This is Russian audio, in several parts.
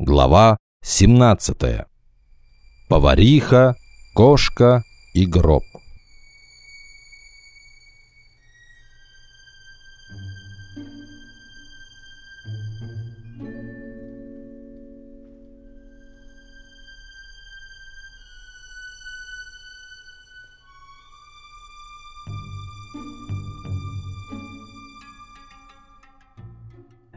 Глава 17. Повариха, кошка и гроб.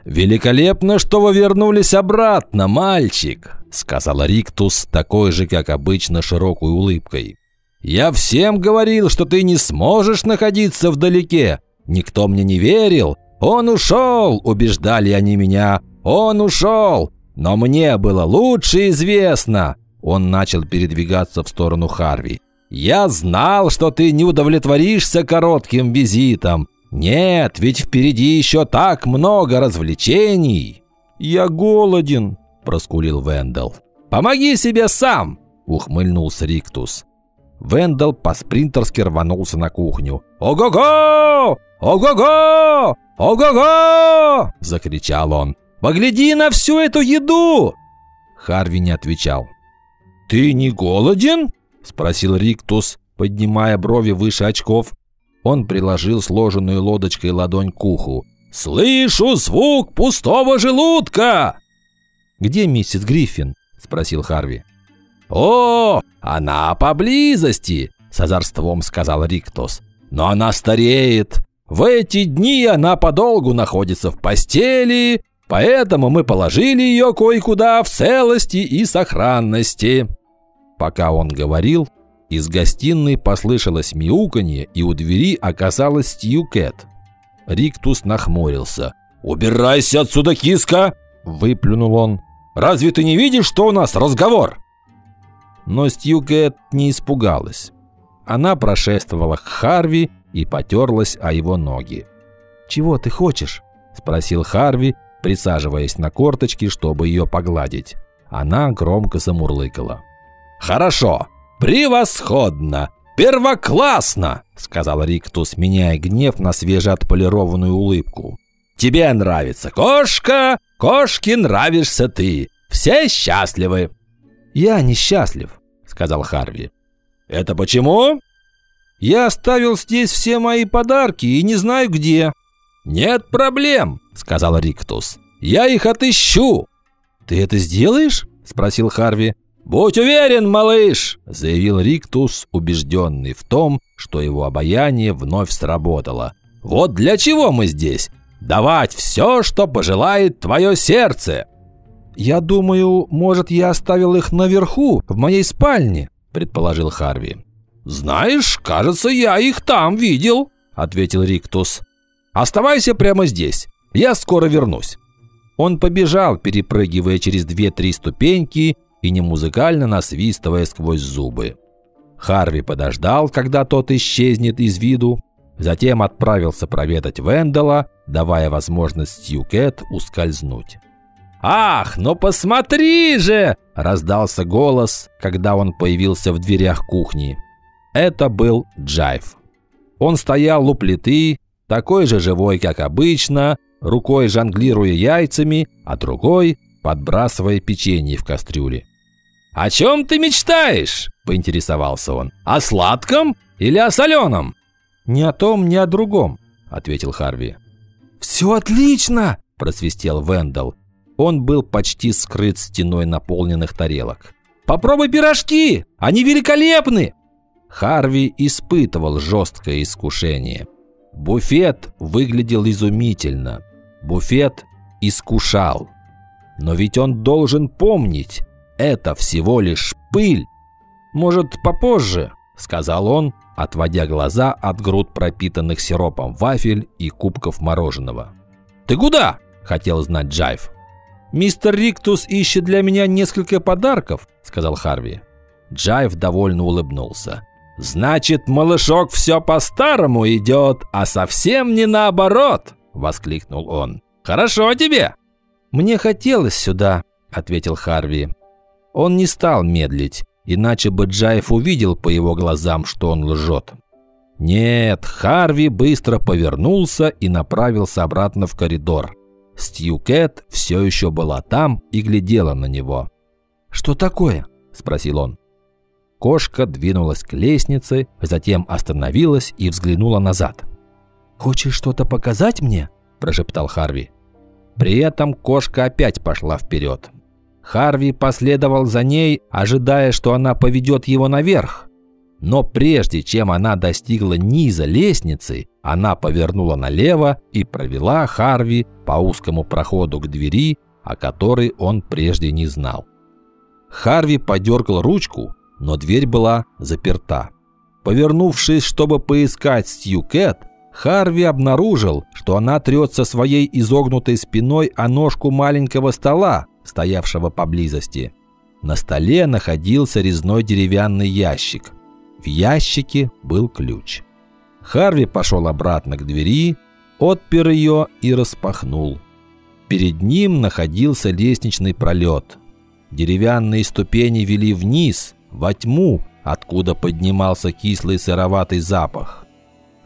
«Великолепно, что вы вернулись обратно, мальчик!» Сказала Риктус такой же, как обычно, широкой улыбкой. «Я всем говорил, что ты не сможешь находиться вдалеке. Никто мне не верил. Он ушел, убеждали они меня. Он ушел. Но мне было лучше известно». Он начал передвигаться в сторону Харви. «Я знал, что ты не удовлетворишься коротким визитом. «Нет, ведь впереди еще так много развлечений!» «Я голоден!» – проскулил Вендел. «Помоги себе сам!» – ухмыльнулся Риктус. Вендел по-спринтерски рванулся на кухню. «Ого-го! Ого-го! Ого-го!» – закричал он. «Погляди на всю эту еду!» Харви не отвечал. «Ты не голоден?» – спросил Риктус, поднимая брови выше очков. Он приложил сложенную лодочкой ладонь к уху. «Слышу звук пустого желудка!» «Где миссис Гриффин?» – спросил Харви. «О, она поблизости!» – с озорством сказал Риктос. «Но она стареет. В эти дни она подолгу находится в постели, поэтому мы положили ее кое-куда в целости и сохранности». Пока он говорил, из гостиной послышалось мяуканье, и у двери оказалась Стью Кэт. Риктус нахмурился. «Убирайся отсюда, киска!» – выплюнул он. «Разве ты не видишь, что у нас разговор?» Но Стью Кэт не испугалась. Она прошествовала к Харви и потерлась о его ноги. «Чего ты хочешь?» – спросил Харви, присаживаясь на корточки, чтобы ее погладить. Она громко замурлыкала. «Хорошо, «Превосходно! Первоклассно!» – сказал Риктус, меняя гнев на свежеотполированную улыбку. «Тебе нравится кошка, кошке нравишься ты. Все счастливы!» «Я несчастлив», – сказал Харви. «Это почему?» «Я оставил здесь все мои подарки и не знаю где». «Нет проблем», – сказал Риктус. «Я их отыщу». «Ты это сделаешь?» – спросил Харви. «Будь уверен, малыш!» – заявил Риктус, убежденный в том, что его обаяние вновь сработало. «Вот для чего мы здесь? Давать все, что пожелает твое сердце!» «Я думаю, может, я оставил их наверху, в моей спальне», – предположил Харви. «Знаешь, кажется, я их там видел», – ответил Риктус. «Оставайся прямо здесь, я скоро вернусь». Он побежал, перепрыгивая через две-три ступеньки и не музыкально насвистывая сквозь зубы. Харви подождал, когда тот исчезнет из виду, затем отправился проведать Вендела, давая возможность Стьюкет ускользнуть. «Ах, ну посмотри же!» – раздался голос, когда он появился в дверях кухни. Это был Джайв. Он стоял у плиты, такой же живой, как обычно, рукой жонглируя яйцами, а другой подбрасывая печенье в кастрюле. «О чем ты мечтаешь?» – поинтересовался он. «О сладком или о соленом?» «Ни о том, ни о другом», – ответил Харви. «Все отлично!» – просвистел Вендел. Он был почти скрыт стеной наполненных тарелок. «Попробуй пирожки! Они великолепны!» Харви испытывал жесткое искушение. Буфет выглядел изумительно. Буфет искушал. Но ведь он должен помнить, это всего лишь пыль. Может, попозже, сказал он, отводя глаза от груд пропитанных сиропом вафель и кубков мороженого. «Ты куда?» – хотел знать Джайв. «Мистер Риктус ищет для меня несколько подарков», – сказал Харви. Джайв довольно улыбнулся. «Значит, малышок все по-старому идет, а совсем не наоборот!» – воскликнул он. «Хорошо тебе!» «Мне хотелось сюда», – ответил Харви. Он не стал медлить, иначе бы Джаев увидел по его глазам, что он лжет. Нет, Харви быстро повернулся и направился обратно в коридор. Стью Кэт все еще была там и глядела на него. «Что такое?» – спросил он. Кошка двинулась к лестнице, затем остановилась и взглянула назад. «Хочешь что-то показать мне?» – прошептал Харви. При этом кошка опять пошла вперед. Харви последовал за ней, ожидая, что она поведет его наверх. Но прежде чем она достигла низа лестницы, она повернула налево и провела Харви по узкому проходу к двери, о которой он прежде не знал. Харви подергал ручку, но дверь была заперта. Повернувшись, чтобы поискать Стью Кэт, Харви обнаружил, что она трется своей изогнутой спиной о ножку маленького стола, стоявшего поблизости. На столе находился резной деревянный ящик. В ящике был ключ. Харви пошел обратно к двери, отпер ее и распахнул. Перед ним находился лестничный пролет. Деревянные ступени вели вниз, во тьму, откуда поднимался кислый сыроватый запах.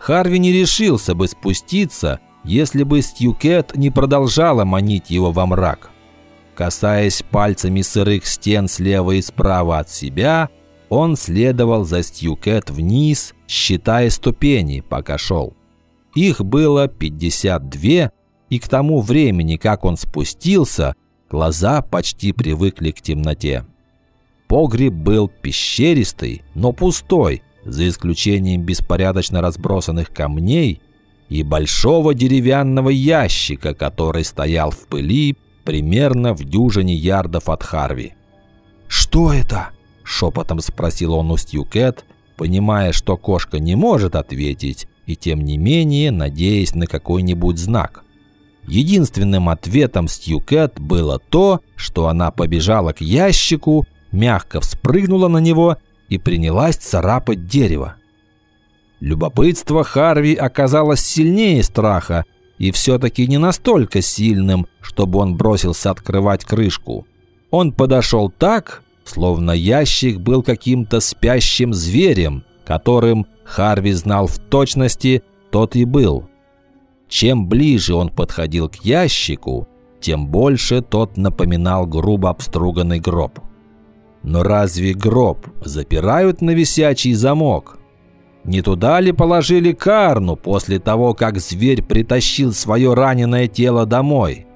Харви не решился бы спуститься, если бы Стьюкет не продолжала манить его во мрак. Касаясь пальцами сырых стен слева и справа от себя, он следовал за Стьюкет вниз, считая ступени, пока шел. Их было 52, и к тому времени, как он спустился, глаза почти привыкли к темноте. Погреб был пещеристый, но пустой, за исключением беспорядочно разбросанных камней и большого деревянного ящика, который стоял в пыли примерно в дюжине ярдов от Харви. «Что это?» – шепотом спросил он у Стьюкет, понимая, что кошка не может ответить, и тем не менее надеясь на какой-нибудь знак. Единственным ответом Стьюкет было то, что она побежала к ящику, мягко вспрыгнула на него и принялась царапать дерево. Любопытство Харви оказалось сильнее страха, и все-таки не настолько сильным, чтобы он бросился открывать крышку. Он подошел так, словно ящик был каким-то спящим зверем, которым Харви знал в точности, тот и был. Чем ближе он подходил к ящику, тем больше тот напоминал грубо обструганный гроб. Но разве гроб запирают на висячий замок? Не туда ли положили Карну после того, как зверь притащил свое раненое тело домой?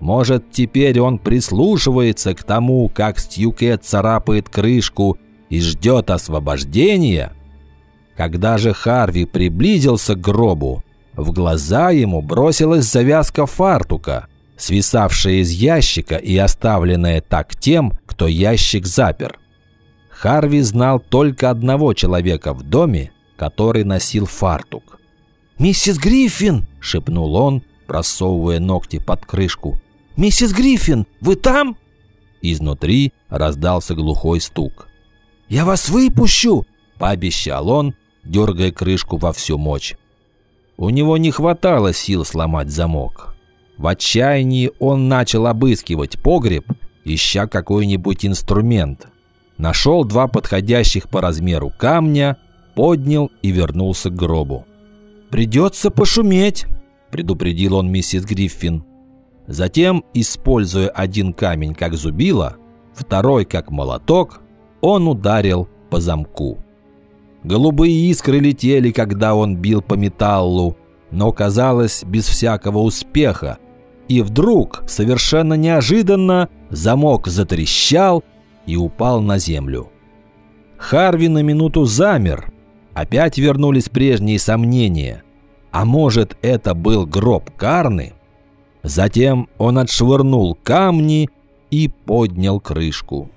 Может, теперь он прислушивается к тому, как Стьюкет царапает крышку и ждет освобождения? Когда же Харви приблизился к гробу, в глаза ему бросилась завязка фартука – свисавшая из ящика и оставленная так тем, кто ящик запер. Харви знал только одного человека в доме, который носил фартук. «Миссис Гриффин!» – шепнул он, просовывая ногти под крышку. «Миссис Гриффин, вы там?» Изнутри раздался глухой стук. «Я вас выпущу!» – пообещал он, дергая крышку во всю мощь. У него не хватало сил сломать замок. В отчаянии он начал обыскивать погреб, ища какой-нибудь инструмент. Нашел два подходящих по размеру камня, поднял и вернулся к гробу. «Придется пошуметь», – предупредил он миссис Гриффин. Затем, используя один камень как зубило, второй как молоток, он ударил по замку. Голубые искры летели, когда он бил по металлу, но казалось без всякого успеха, и вдруг, совершенно неожиданно, замок затрещал и упал на землю. Харви на минуту замер. Опять вернулись прежние сомнения. А может, это был гроб Карны? Затем он отшвырнул камни и поднял крышку.